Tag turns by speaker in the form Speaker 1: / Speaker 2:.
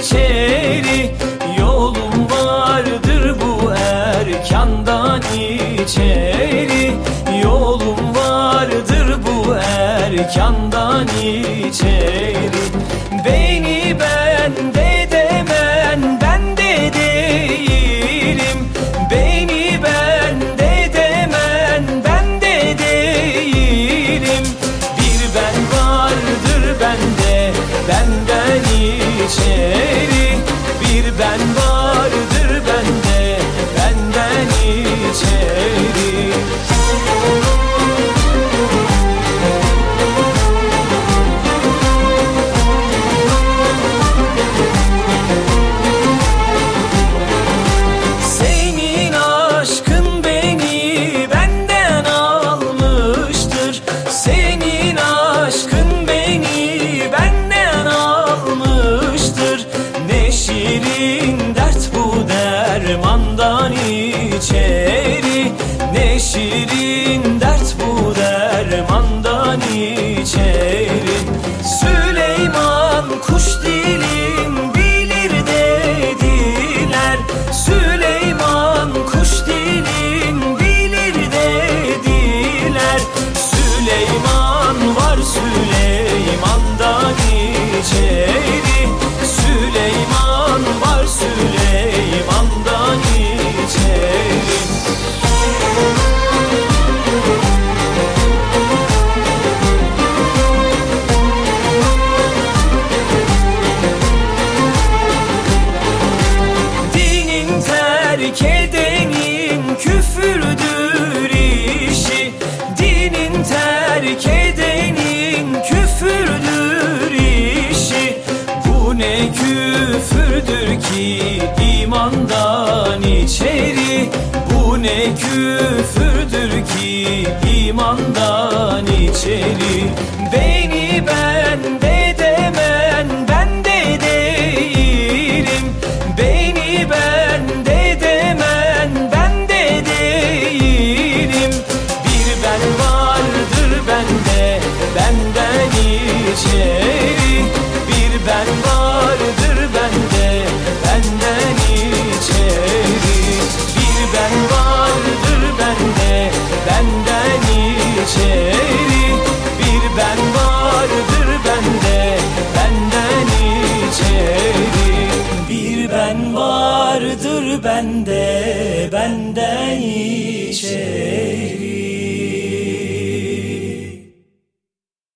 Speaker 1: içeri Yolum vardır bu erkandan içeri. Yolum vardır bu erkandan içeri. Senin aşkın beni benden almıştır. Senin aşkın beni benden almıştır. Ne şirin dert bu dermanda. Küfürdür ki imandan içeri? Bu ne küfürdür? içeri Bir ben vardır bende Benden içeri. Bir ben vardır bende Benden içeri.